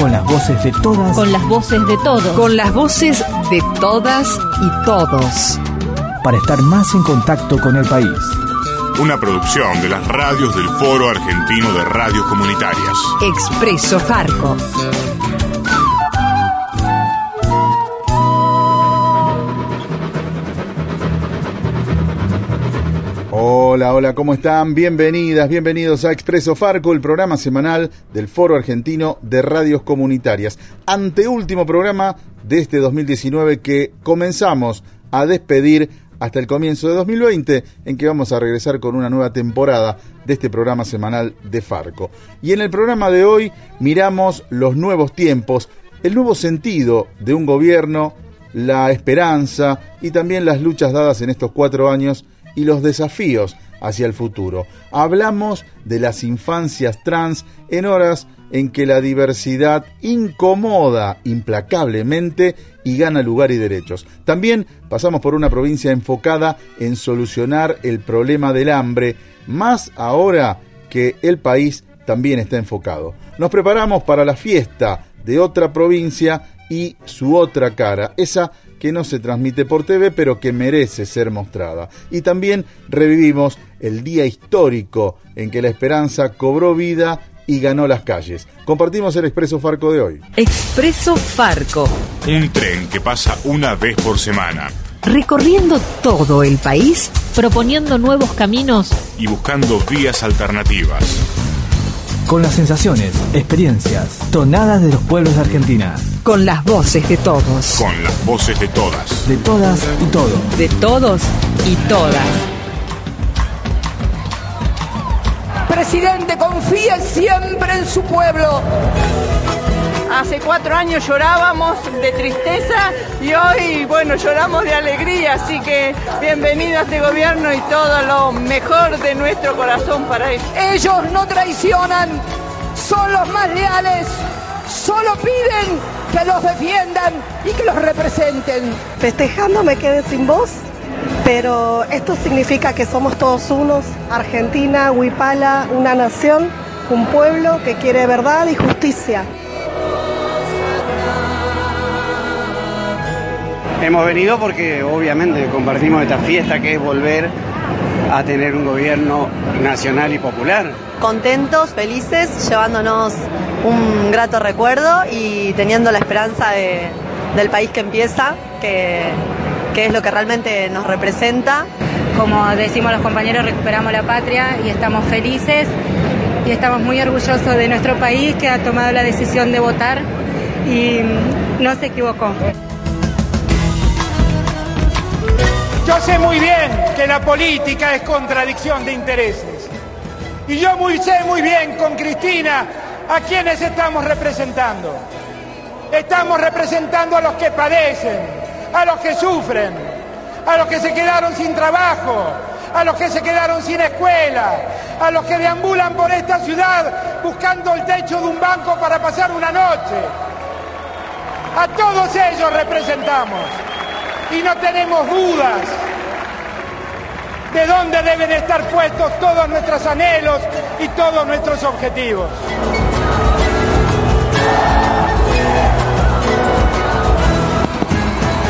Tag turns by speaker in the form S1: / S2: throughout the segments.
S1: Con las voces de todas.
S2: con las voces de todos.
S3: Con las voces de todas y todos.
S1: Para estar más en contacto con el país.
S4: Una producción de las radios del Foro Argentino de Radios Comunitarias.
S3: Expreso Farco.
S5: Hola, hola, ¿cómo están? Bienvenidas, bienvenidos a Expreso Farco, el programa semanal del Foro Argentino de Radios Comunitarias. Anteúltimo programa de este 2019 que comenzamos a despedir hasta el comienzo de 2020, en que vamos a regresar con una nueva temporada de este programa semanal de Farco. Y en el programa de hoy miramos los nuevos tiempos, el nuevo sentido de un gobierno, la esperanza y también las luchas dadas en estos cuatro años y los desafíos hacia el futuro. Hablamos de las infancias trans en horas en que la diversidad incomoda implacablemente y gana lugar y derechos. También pasamos por una provincia enfocada en solucionar el problema del hambre, más ahora que el país también está enfocado. Nos preparamos para la fiesta de otra provincia y su otra cara, esa que no se transmite por TV, pero que merece ser mostrada. Y también revivimos el día histórico en que la esperanza cobró vida y ganó las calles. Compartimos el Expreso Farco de hoy.
S3: Expreso Farco.
S4: Un tren que pasa una vez por semana
S3: Recorriendo todo el país
S2: proponiendo nuevos caminos
S4: y buscando vías alternativas.
S1: Con las sensaciones, experiencias, tonadas de los pueblos de Argentina.
S3: con las voces de todos.
S4: Con las voces de todas.
S1: De todas y todos.
S3: De todos y todas.
S6: Presidente, confíe siempre en su pueblo.
S7: Hace cuatro años llorábamos de tristeza y hoy, bueno, lloramos de alegría, así que bienvenido a este gobierno y todo lo mejor de nuestro corazón para ellos.
S6: Ellos no traicionan, son los más leales. Solo piden que los defiendan y que los representen.
S8: Festejando me quedé sin voz, pero esto significa que somos todos unos, Argentina, Huipala, una nación, un pueblo que quiere verdad y justicia.
S9: Hemos venido porque obviamente compartimos esta fiesta que es volver a tener un gobierno nacional y popular.
S8: Contentos, felices, llevándonos un grato recuerdo y teniendo la esperanza de- del país que empieza, que, que es lo que realmente nos representa.
S10: Como decimos los compañeros, recuperamos la patria y estamos felices y estamos muy orgullosos de nuestro país que ha tomado la decisión de votar y no se equivocó.
S6: Yo sé muy bien que la política es contradicción de intereses. Y yo muy, sé muy bien con Cristina a quienes estamos representando. Estamos representando a los que padecen, a los que sufren, a los que se quedaron sin trabajo, a los que se quedaron sin escuela, a los que deambulan por esta ciudad buscando el techo de un banco para pasar una noche. A todos ellos representamos y no tenemos dudas de dónde deben estar puestos todos nuestros anhelos y todos nuestros objetivos.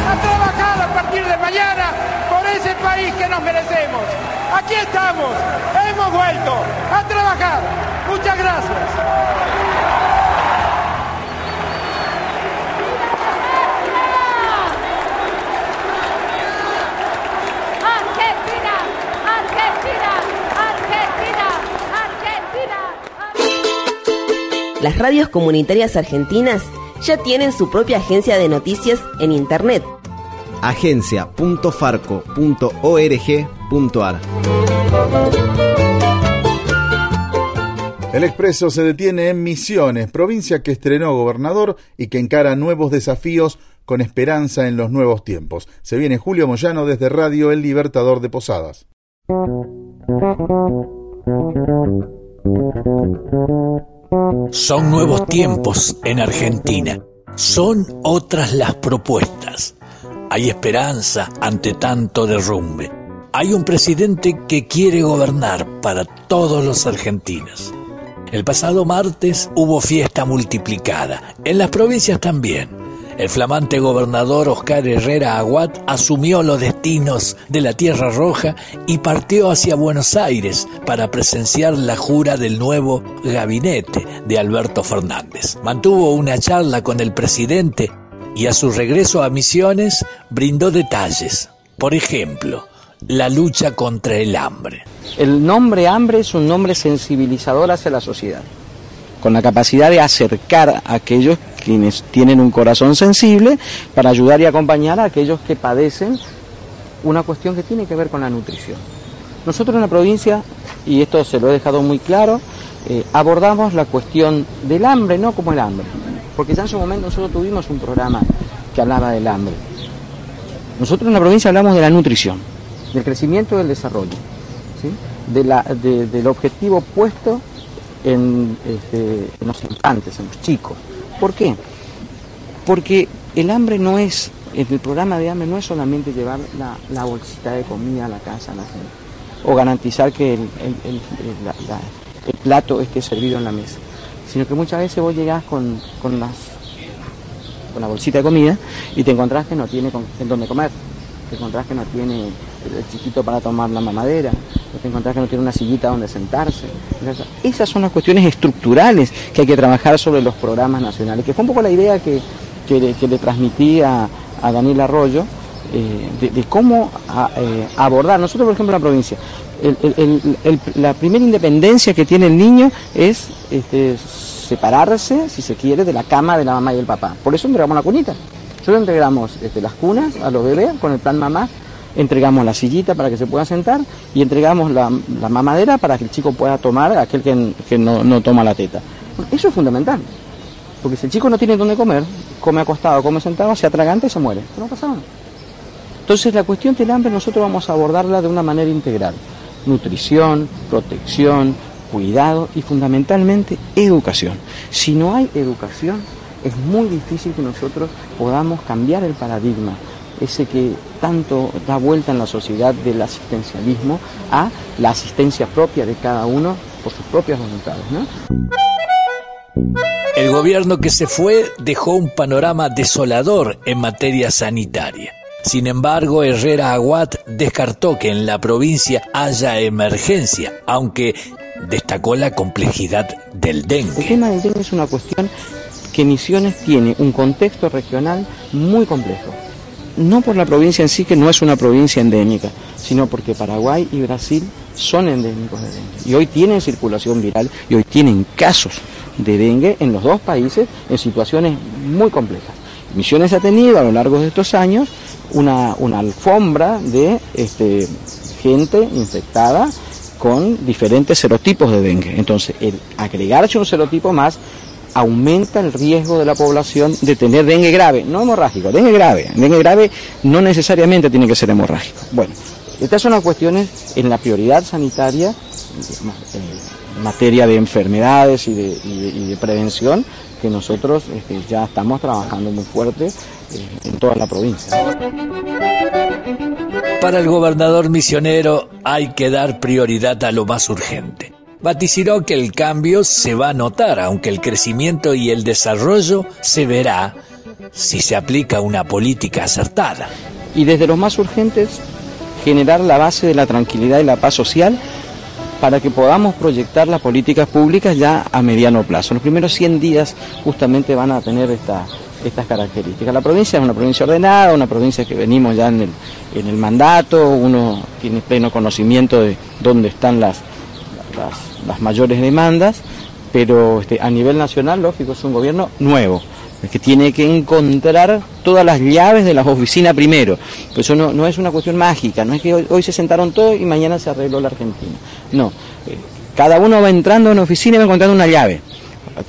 S6: A trabajar a partir de mañana por ese país que nos merecemos. Aquí estamos, hemos vuelto a trabajar. Muchas gracias.
S11: Las radios comunitarias argentinas ya tienen su propia agencia de noticias en Internet.
S12: agencia.farco.org.ar
S5: El Expreso se detiene en Misiones, provincia que estrenó gobernador y que encara nuevos desafíos con esperanza en los nuevos tiempos. Se viene Julio Moyano desde Radio El Libertador de Posadas.
S12: Son nuevos tiempos en Argentina. Son otras las propuestas. Hay esperanza ante tanto derrumbe. Hay un presidente que quiere gobernar para todos los argentinos. El pasado martes hubo fiesta multiplicada, en las provincias también. El flamante gobernador Oscar Herrera Aguat asumió los destinos de la Tierra Roja y partió hacia Buenos Aires para presenciar la jura del nuevo gabinete de Alberto Fernández. Mantuvo una charla con el presidente y a su regreso a Misiones brindó detalles. Por ejemplo, la lucha contra el hambre.
S13: El nombre hambre es un nombre sensibilizador hacia la sociedad, con la capacidad de acercar a aquellos quienes tienen un corazón sensible para ayudar y acompañar a aquellos que padecen una cuestión que tiene que ver con la nutrición. Nosotros en la provincia, y esto se lo he dejado muy claro, eh, abordamos la cuestión del hambre, no como el hambre, porque ya en su momento nosotros tuvimos un programa que hablaba del hambre. Nosotros en la provincia hablamos de la nutrición, del crecimiento y del desarrollo, del objetivo puesto en, este, en los infantes, en los chicos. ¿Por qué? Porque el hambre no es, el programa de hambre no es solamente llevar la, bolsita de comida a la casa a la gente, o garantizar que el, el plato esté servido en la mesa, sino que muchas veces vos llegás con, con, las, con la bolsita de comida y te encontrás que no tiene con, en dónde comer, te encontrás que no tiene el chiquito para tomar la mamadera, te encontrás que no tiene una sillita donde sentarse. Esas son las cuestiones estructurales que hay que trabajar sobre los programas nacionales, que fue un poco la idea que, le, transmití a, Daniel Arroyo, eh, de, cómo eh, abordar. Nosotros, por ejemplo, en la provincia, la primera independencia que tiene el niño es este, separarse, si se quiere, de la cama de la mamá y el papá. Por eso entregamos la cunita. Nosotros entregamos este, las cunas a los bebés con el plan mamá, entregamos la sillita para que se pueda sentar y entregamos la, mamadera para que el chico pueda tomar aquel que, no, toma la teta. Eso es fundamental. Porque si el chico no tiene dónde comer, come acostado, come sentado, se atraganta y se muere. no pasa nada. Entonces la cuestión del hambre nosotros vamos a abordarla de una manera integral nutrición, protección, cuidado y fundamentalmente educación. Si no hay educación, es muy difícil que nosotros podamos cambiar el paradigma, ese que tanto da vuelta en la sociedad del asistencialismo a la asistencia propia de cada uno por sus propias voluntades.
S12: El gobierno que se fue dejó un panorama desolador en materia sanitaria. Sin embargo, Herrera Aguat descartó que en la provincia haya emergencia, aunque destacó la complejidad del dengue.
S13: El tema del dengue es una cuestión que Misiones tiene un contexto regional muy complejo. No por la provincia en sí, que no es una provincia endémica, sino porque Paraguay y Brasil son endémicos de dengue. Y hoy tienen circulación viral y hoy tienen casos de dengue en los dos países en situaciones muy complejas. Misiones ha tenido a lo largo de estos años una, alfombra de este, gente infectada con diferentes serotipos de dengue. Entonces, el agregarse un serotipo más aumenta el riesgo de la población de tener dengue grave, no hemorrágico, dengue grave. Dengue grave no necesariamente tiene que ser hemorrágico. Bueno, estas son las cuestiones en la prioridad sanitaria, en materia de enfermedades y de, prevención, que nosotros este, ya estamos trabajando muy fuerte en toda la provincia.
S12: Para el gobernador misionero hay que dar prioridad a lo más urgente. Vaticinó que el cambio se va a notar, aunque el crecimiento y el desarrollo se verá si se aplica una política acertada.
S13: Y desde los más urgentes, generar la base de la tranquilidad y la paz social para que podamos proyectar las políticas públicas ya a mediano plazo. Los primeros 100 días justamente van a tener esta, estas características. La provincia es una provincia ordenada, una provincia que venimos ya en el, en el mandato, uno tiene pleno conocimiento de dónde están las, las, mayores demandas, pero este, a nivel nacional, lógico, es un gobierno nuevo, que tiene que encontrar todas las llaves de las oficinas primero. Pues eso no, no es una cuestión mágica, no es que hoy, se sentaron todos y mañana se arregló la Argentina. No, eh, cada uno va entrando a una oficina y va encontrando una llave.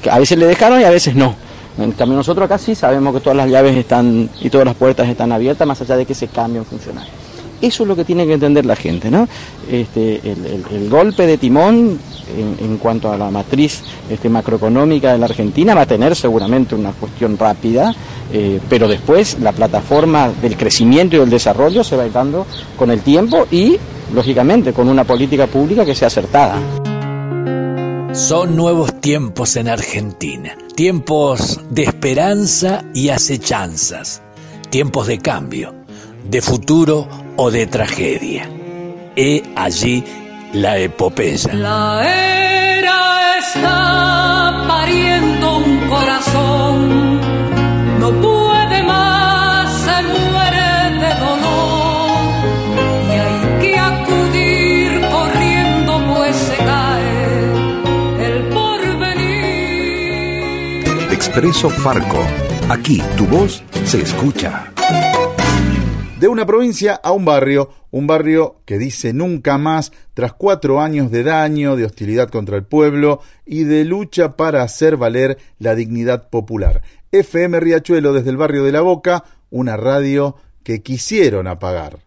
S13: A veces le dejaron y a veces no En cambio nosotros acá sí sabemos que todas las llaves están y todas las puertas están abiertas, más allá de que se cambien funcionar. Eso es lo que tiene que entender la gente, ¿no? Este, el, golpe de timón en, cuanto a la matriz este, macroeconómica de la Argentina va a tener seguramente una cuestión rápida, eh, pero después la plataforma del crecimiento y del desarrollo se va dando con el tiempo y, lógicamente, con una política pública que sea acertada.
S12: Son nuevos tiempos en Argentina, tiempos de esperanza y acechanzas, tiempos de cambio, de futuro o de tragedia. He allí la epopeya.
S14: La era está pariendo un corazón, no puede más, se muere de dolor y hay que acudir corriendo pues se cae el porvenir.
S15: Expreso Farco, aquí tu voz se escucha
S5: de una provincia a un barrio, un barrio que dice nunca más tras cuatro años de daño, de hostilidad contra el pueblo y de lucha para hacer valer la dignidad popular. FM Riachuelo desde el barrio de La Boca, una radio que quisieron apagar.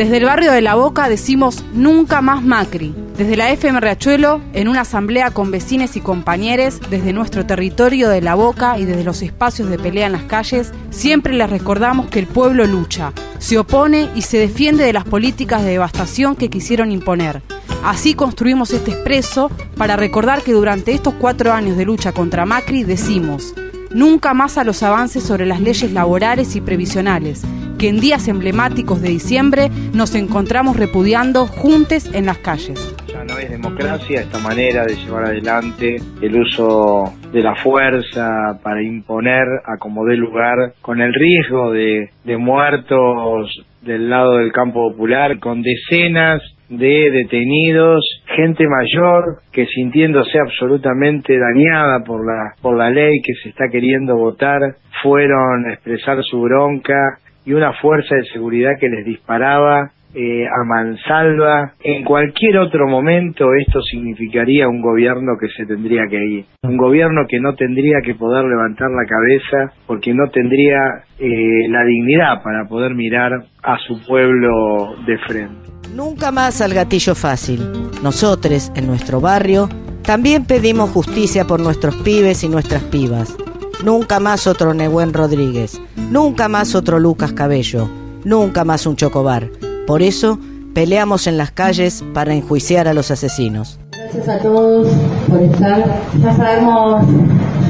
S16: Desde el barrio de La Boca decimos nunca más Macri. Desde la FM Riachuelo, en una asamblea con vecines y compañeros, desde nuestro territorio de La Boca y desde los espacios de pelea en las calles, siempre les recordamos que el pueblo lucha, se opone y se defiende de las políticas de devastación que quisieron imponer. Así construimos este expreso para recordar que durante estos cuatro años de lucha contra Macri decimos nunca más a los avances sobre las leyes laborales y previsionales, que en días emblemáticos de diciembre nos encontramos repudiando juntos en las calles.
S17: Ya no es democracia esta manera de llevar adelante el uso de la fuerza para imponer a como dé lugar, con el riesgo de, de muertos del lado del campo popular, con decenas de detenidos, gente mayor que sintiéndose absolutamente dañada por la, por la ley que se está queriendo votar, fueron a expresar su bronca y una fuerza de seguridad que les disparaba eh, a mansalva. En cualquier otro momento esto significaría un gobierno que se tendría que ir, un gobierno que no tendría que poder levantar la cabeza porque no tendría eh, la dignidad para poder mirar a su pueblo de frente.
S18: Nunca más al gatillo fácil. Nosotros, en nuestro barrio, también pedimos justicia por nuestros pibes y nuestras pibas. Nunca más otro Nehuen Rodríguez. Nunca más otro Lucas Cabello. Nunca más un Chocobar. Por eso, peleamos en las calles para enjuiciar a los asesinos.
S19: Gracias a todos por estar. Ya sabemos,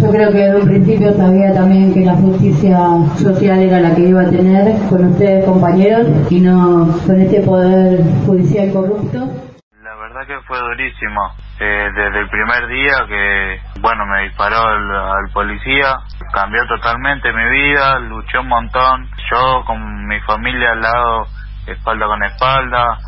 S19: yo creo que desde un principio sabía también que la justicia social era la que iba a tener con ustedes compañeros y no con este poder judicial corrupto
S20: que fue durísimo. Eh, desde el primer día que, bueno, me disparó el, al policía, cambió totalmente mi vida, luché un montón. Yo con mi familia al lado, espalda con espalda,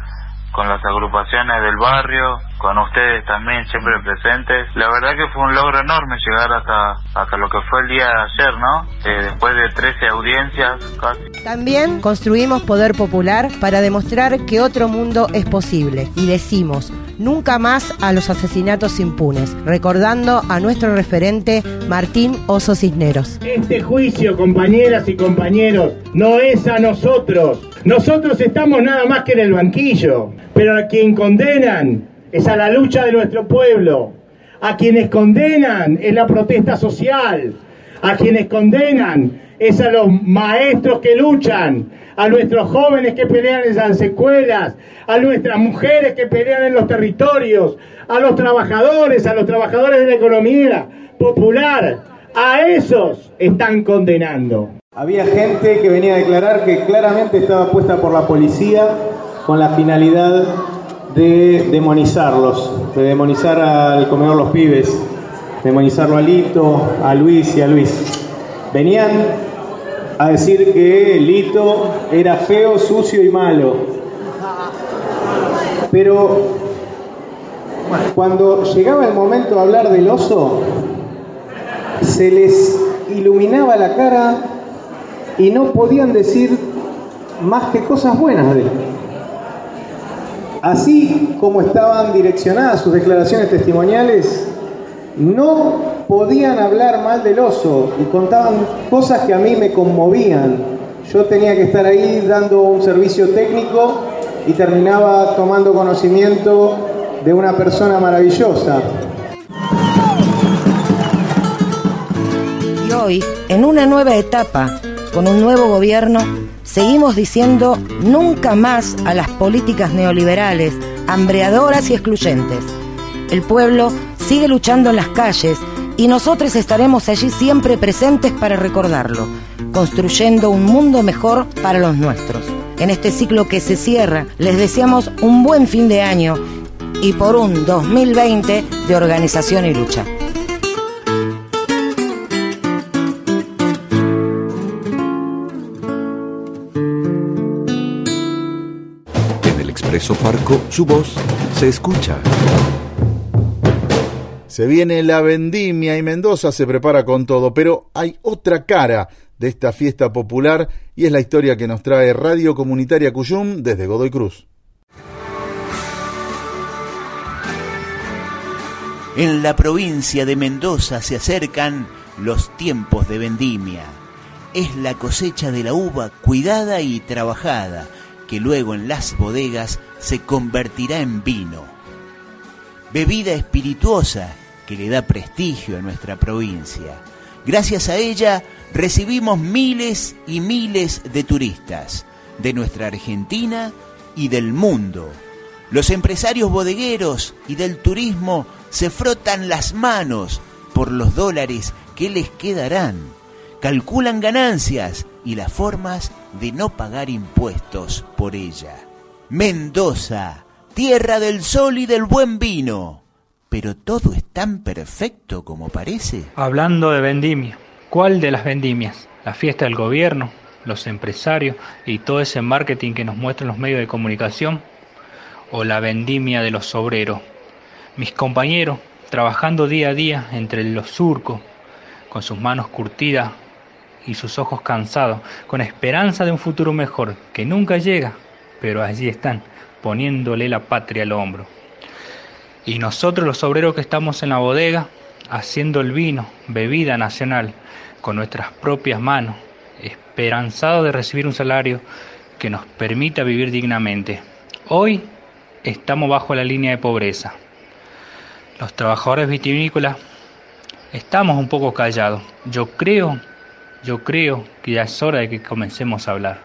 S20: con las agrupaciones del barrio, con ustedes también siempre presentes. La verdad que fue un logro enorme llegar hasta, hasta lo que fue el día de ayer, ¿no? Eh, después de 13 audiencias casi.
S21: También construimos poder popular para demostrar que otro mundo es posible y decimos nunca más a los asesinatos impunes, recordando a nuestro referente Martín Oso Cisneros.
S22: Este juicio, compañeras y compañeros, no es a nosotros. Nosotros estamos nada más que en el banquillo, pero a quien condenan es a la lucha de nuestro pueblo. A quienes condenan es la protesta social. A quienes condenan es a los maestros que luchan, a nuestros jóvenes que pelean en las escuelas, a nuestras mujeres que pelean en los territorios, a los trabajadores, a los trabajadores de la economía popular. A esos están condenando.
S23: Había gente que venía a declarar que claramente estaba puesta por la policía con la finalidad de demonizarlos, de demonizar al comedor Los Pibes, demonizarlo a Lito, a Luis y a Luis. Venían a decir que Lito era feo, sucio y malo. Pero cuando llegaba el momento de hablar del oso, se les iluminaba la cara y no podían decir más que cosas buenas de él. así como estaban direccionadas sus declaraciones testimoniales, no podían hablar mal del oso y contaban cosas que a mí me conmovían. Yo tenía que estar ahí dando un servicio técnico y terminaba tomando conocimiento de una persona maravillosa.
S21: Y hoy, en una nueva etapa, con un nuevo gobierno, seguimos diciendo nunca más a las políticas neoliberales, hambreadoras y excluyentes. El pueblo sigue luchando en las calles y nosotros estaremos allí siempre presentes para recordarlo, construyendo un mundo mejor para los nuestros. En este ciclo que se cierra, les deseamos un buen fin de año y por un 2020 de organización y lucha.
S15: En el Expreso Farco, su voz se escucha.
S5: Se viene la vendimia y Mendoza se prepara con todo, pero hay otra cara de esta fiesta popular y es la historia que nos trae Radio Comunitaria Cuyum desde Godoy Cruz.
S24: En la provincia de Mendoza se acercan los tiempos de vendimia. Es la cosecha de la uva cuidada y trabajada, que luego en las bodegas se convertirá en vino. Bebida espirituosa que le da prestigio a nuestra provincia. Gracias a ella recibimos miles y miles de turistas de nuestra Argentina y del mundo. Los empresarios bodegueros y del turismo se frotan las manos por los dólares que les quedarán. Calculan ganancias y las formas de no pagar impuestos por ella. Mendoza, tierra del sol y del buen vino. Pero todo es tan perfecto como parece.
S25: Hablando de vendimia, ¿cuál de las vendimias? ¿La fiesta del gobierno? ¿Los empresarios y todo ese marketing que nos muestran los medios de comunicación? ¿O la vendimia de los obreros? Mis compañeros, trabajando día a día entre los surcos, con sus manos curtidas y sus ojos cansados, con esperanza de un futuro mejor que nunca llega, pero allí están, poniéndole la patria al hombro. Y nosotros los obreros que estamos en la bodega, haciendo el vino, bebida nacional, con nuestras propias manos, esperanzados de recibir un salario que nos permita vivir dignamente. Hoy estamos bajo la línea de pobreza. Los trabajadores vitivinícolas estamos un poco callados. Yo creo, yo creo que ya es hora de que comencemos a hablar.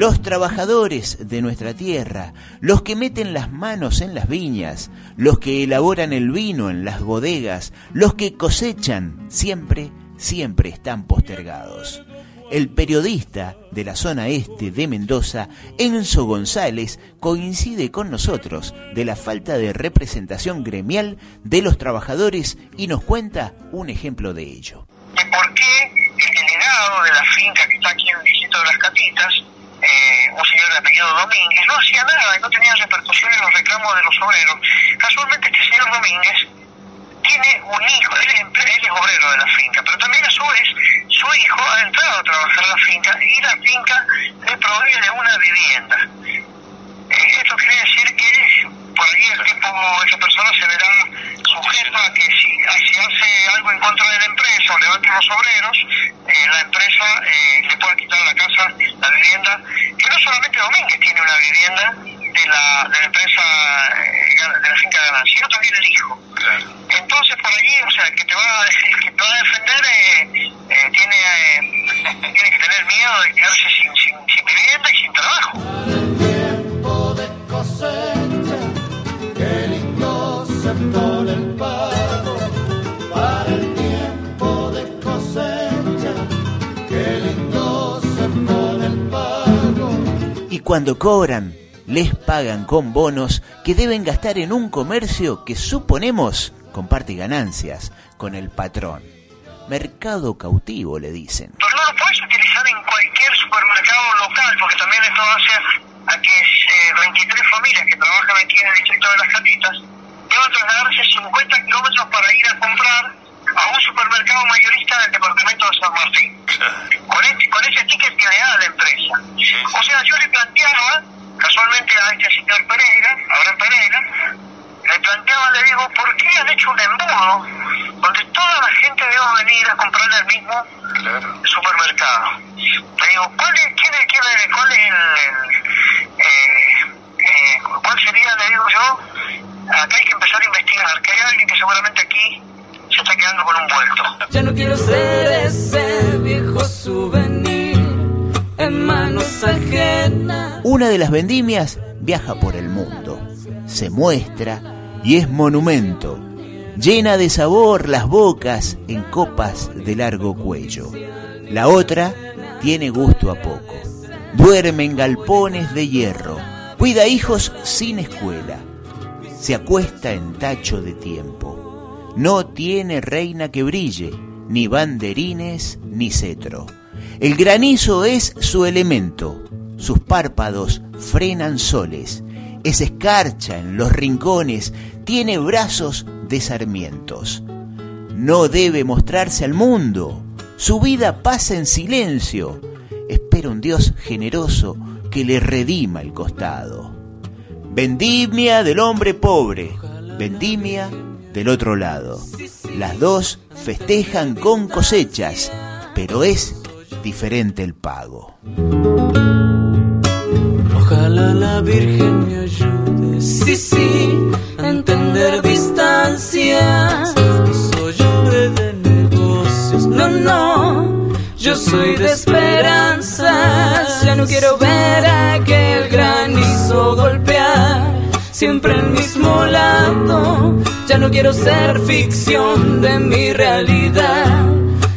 S24: Los trabajadores de nuestra tierra, los que meten las manos en las viñas, los que elaboran el vino en las bodegas, los que cosechan, siempre, siempre están postergados. El periodista de la zona este de Mendoza, Enzo González, coincide con nosotros de la falta de representación gremial de los trabajadores y nos cuenta un ejemplo de ello.
S26: ¿Por qué el delegado de la finca que está aquí en el distrito de las Catitas eh, un señor de apellido Domínguez, no hacía nada y no tenía repercusión en los reclamos de los obreros. Casualmente este señor Domínguez tiene un hijo, él es, él es obrero de la finca, pero también a su vez su hijo ha entrado a trabajar en la finca y la finca le provee de una vivienda. Eh, esto quiere decir por ahí el tipo, esa persona se verá sujeta a que si, si hace algo en contra de la empresa o levanta los obreros, eh, la empresa eh, le puede quitar la casa, la vivienda, que no solamente Domínguez tiene una vivienda de la, de la empresa de la finca de ganancia, sino también el hijo. Entonces por allí, o sea, el que te va, el que te va a defender eh, tiene, tiene que tener miedo de quedarse sin, sin, sin vivienda y sin trabajo.
S24: Y cuando cobran, les pagan con bonos que deben gastar en un comercio que suponemos comparte ganancias con el patrón. Mercado cautivo, le dicen.
S26: Pero no lo puedes utilizar en cualquier supermercado local, porque también esto hace a que eh, 23 familias que trabajan aquí en el distrito de las Catitas deban trasladarse 50 kilómetros para ir a comprar a un supermercado mayorista del departamento de San Martín. Con, este, con ese ticket que le da la empresa. O sea, yo le planteaba, casualmente a este señor Pereira, Abraham Pereira, le planteaba, le digo, ¿por qué han hecho un embudo donde toda la gente debe venir a comprar al mismo supermercado? Le digo, ¿cuál es, quién es, quién es, cuál es el, el, eh, eh, cuál sería, le digo yo, acá hay que empezar a investigar, que hay alguien que seguramente aquí se está quedando con un vuelto.
S14: Ya no quiero ser ese viejo souvenir en manos ajenas.
S24: Una de las vendimias viaja por el mundo, se muestra y es monumento. Llena de sabor las bocas en copas de largo cuello. La otra tiene gusto a poco. Duerme en galpones de hierro. Cuida hijos sin escuela. Se acuesta en tacho de tiempo. No tiene reina que brille, ni banderines, ni cetro. El granizo es su elemento. Sus párpados frenan soles. Es escarcha en los rincones. Tiene brazos de sarmientos. No debe mostrarse al mundo. Su vida pasa en silencio. Espera un Dios generoso que le redima el costado. Vendimia del hombre pobre, vendimia del otro lado. Las dos festejan con cosechas, pero es diferente el pago.
S14: Ojalá la Virgen me ayude, sí, sí, a entender distancias. No soy hombre de negocios, no, no. Yo soy de esperanzas, ya no quiero ver aquel granizo golpear siempre el mismo lado. Ya no quiero ser ficción de mi realidad,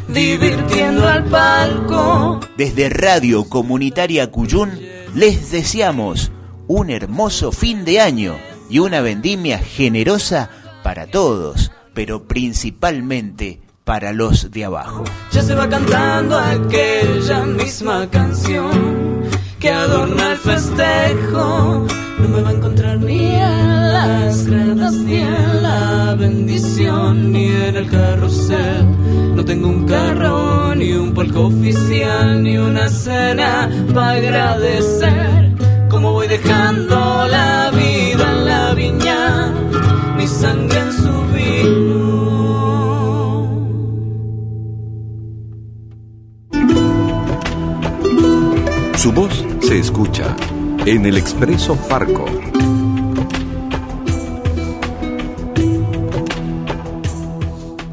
S14: divirtiendo al palco.
S24: Desde Radio Comunitaria Cuyún les deseamos un hermoso fin de año y una vendimia generosa para todos, pero principalmente para los de abajo.
S14: Ya se va cantando aquella misma canción que adorna el festejo. No me va a encontrar ni en las gradas, ni en la bendición, ni en el carrusel. No tengo un carro, ni un palco oficial, ni una cena para agradecer. Como voy dejando la vida en la viña, mi sangre en su vino.
S15: Su voz se escucha en el Expreso Farco.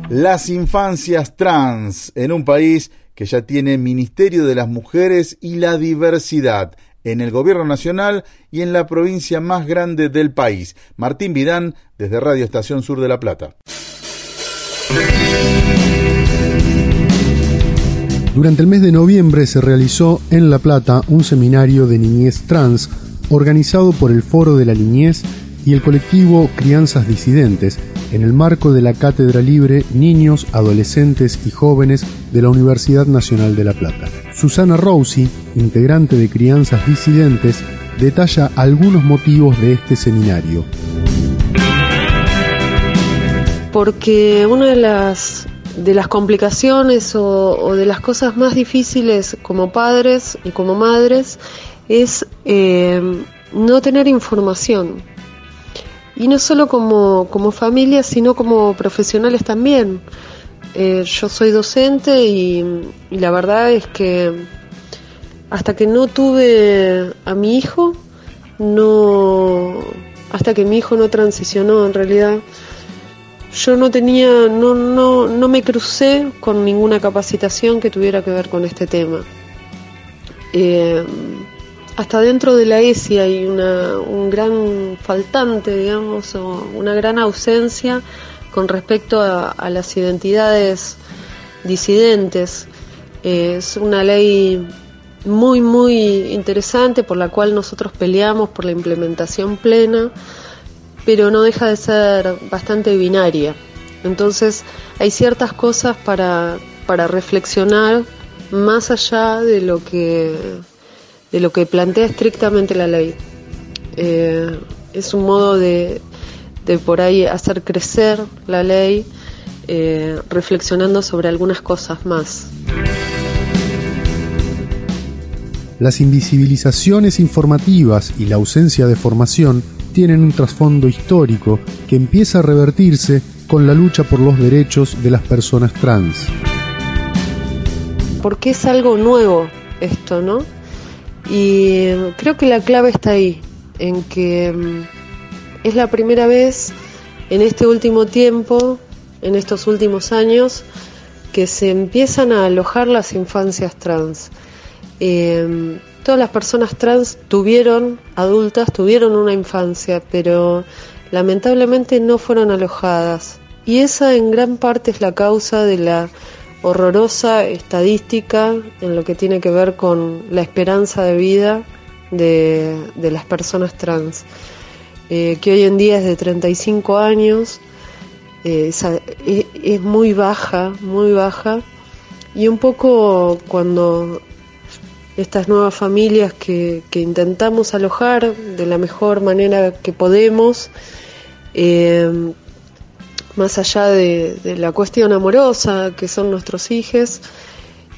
S5: Las infancias trans en un país que ya tiene Ministerio de las Mujeres y la Diversidad en el Gobierno Nacional y en la provincia más grande del país. Martín Vidán, desde Radio Estación Sur de La Plata.
S27: Durante el mes de noviembre se realizó en La Plata un seminario de niñez trans organizado por el Foro de la Niñez y el colectivo Crianzas Disidentes en el marco de la Cátedra Libre Niños, Adolescentes y Jóvenes de la Universidad Nacional de La Plata. Susana Rossi, integrante de Crianzas Disidentes, detalla algunos motivos de este seminario.
S28: Porque una de las de las complicaciones o, de las cosas más difíciles como padres y como madres es eh, no tener información. Y no solo como, como familia, sino como profesionales también. Eh, yo soy docente y, y la verdad es que hasta que no tuve a mi hijo, no hasta que mi hijo no transicionó en realidad, yo no tenía, no, no, no me crucé con ninguna capacitación que tuviera que ver con este tema. Eh, hasta dentro de la ESI hay una, un gran faltante, digamos, o una gran ausencia con respecto a, las identidades disidentes. Eh, es una ley muy, muy interesante por la cual nosotros peleamos por la implementación plena pero no deja de ser bastante binaria. Entonces hay ciertas cosas para, para reflexionar más allá de lo que de lo que plantea estrictamente la ley. Eh, es un modo de, de por ahí hacer crecer la ley eh, reflexionando sobre algunas cosas más.
S27: Las invisibilizaciones informativas y la ausencia de formación tienen un trasfondo histórico que empieza a revertirse con la lucha por los derechos de las personas trans.
S28: Porque es algo nuevo esto, ¿no? Y creo que la clave está ahí, en que mm, es la primera vez en este último tiempo, en estos últimos años, que se empiezan a alojar las infancias trans. Eh, todas las personas trans tuvieron, adultas, tuvieron una infancia, pero lamentablemente no fueron alojadas. Y esa en gran parte es la causa de la horrorosa estadística en lo que tiene que ver con la esperanza de vida de, las personas trans, eh, que hoy en día es de 35 años, eh, es, es muy baja, muy baja, y un poco cuando estas nuevas familias que, que, intentamos alojar de la mejor manera que podemos, eh, más allá de, la cuestión amorosa que son nuestros hijos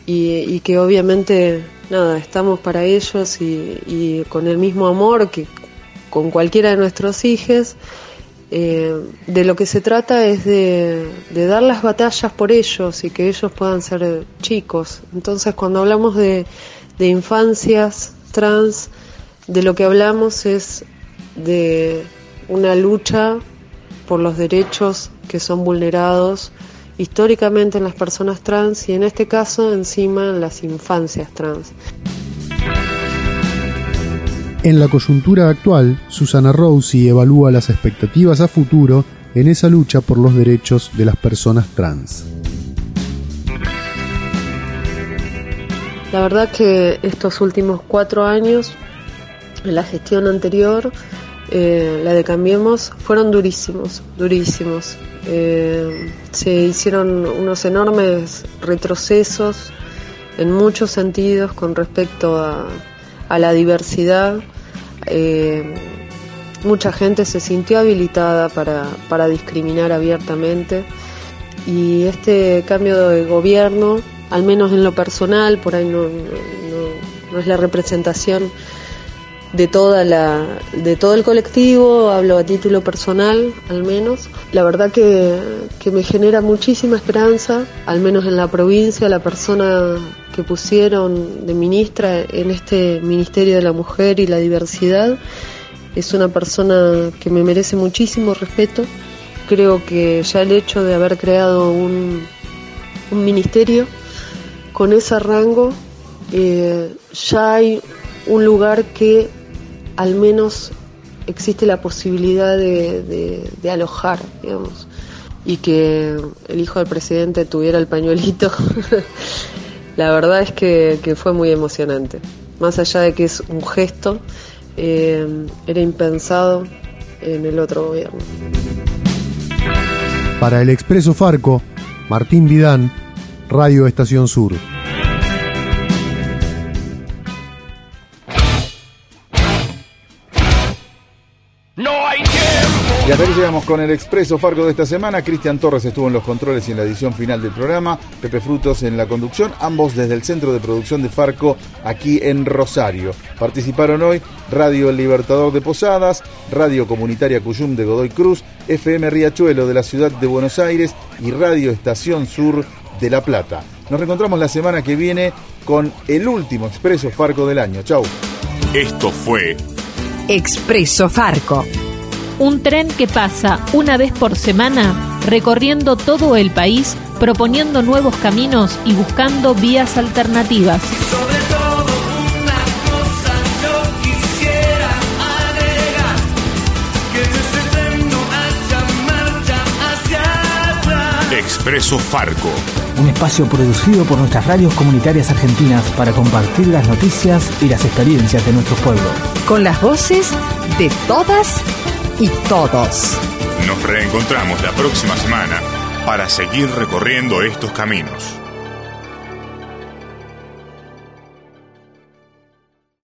S28: y, que obviamente nada estamos para ellos y, y, con el mismo amor que con cualquiera de nuestros hijos eh, de lo que se trata es de, de, dar las batallas por ellos y que ellos puedan ser chicos. Entonces cuando hablamos de, de infancias trans de lo que hablamos es de una lucha por los derechos que son vulnerados históricamente en las personas trans y en este caso encima en las infancias trans.
S27: En la coyuntura actual, Susana Rossi evalúa las expectativas a futuro en esa lucha por los derechos de las personas trans.
S28: La verdad que estos últimos cuatro años, en la gestión anterior, eh, la de Cambiemos, fueron durísimos, durísimos. Eh, se hicieron unos enormes retrocesos en muchos sentidos con respecto a, la diversidad. Eh, mucha gente se sintió habilitada para discriminar abiertamente y este cambio de gobierno, al menos en lo personal, por ahí no, es la representación de toda la de todo el colectivo hablo a título personal al menos. La verdad que, me genera muchísima esperanza al menos en la provincia la persona que pusieron de ministra en este ministerio de la mujer y la diversidad. Es una persona que me merece muchísimo respeto. Creo que ya el hecho de haber creado un ministerio con ese rango eh, ya hay un lugar que al menos existe la posibilidad de, de, alojar, digamos, y que el hijo del presidente tuviera el pañuelito, la verdad es que, que, fue muy emocionante. Más allá de que es un gesto, eh, era impensado en el otro gobierno.
S27: Para el Expreso Farco, Martín Vidán, Radio Estación Sur.
S5: Y hasta aquí llegamos con el Expreso Farco de esta semana. Cristian Torres estuvo en los controles y en la edición final del programa. Pepe Frutos en la conducción, ambos desde el centro de producción de Farco aquí en Rosario. Participaron hoy Radio El Libertador de Posadas, Radio Comunitaria Cuyum de Godoy Cruz, FM Riachuelo de la ciudad de Buenos Aires y Radio Estación Sur de La Plata. Nos reencontramos la semana que viene con el último Expreso Farco del año. Chau.
S29: Esto fue
S30: Expreso Farco
S29: un tren que pasa una vez por semana recorriendo todo el país, proponiendo nuevos caminos y buscando vías alternativas.
S14: Sobre todo una cosa yo quisiera agregar, que desde tren no haya marcha hacia atrás.
S29: Expreso Farco.
S31: Un espacio producido por nuestras radios comunitarias argentinas para compartir las noticias y las experiencias de nuestro pueblo.
S30: Con las voces de todas y todos.
S29: Nos reencontramos la próxima semana para seguir recorriendo estos caminos.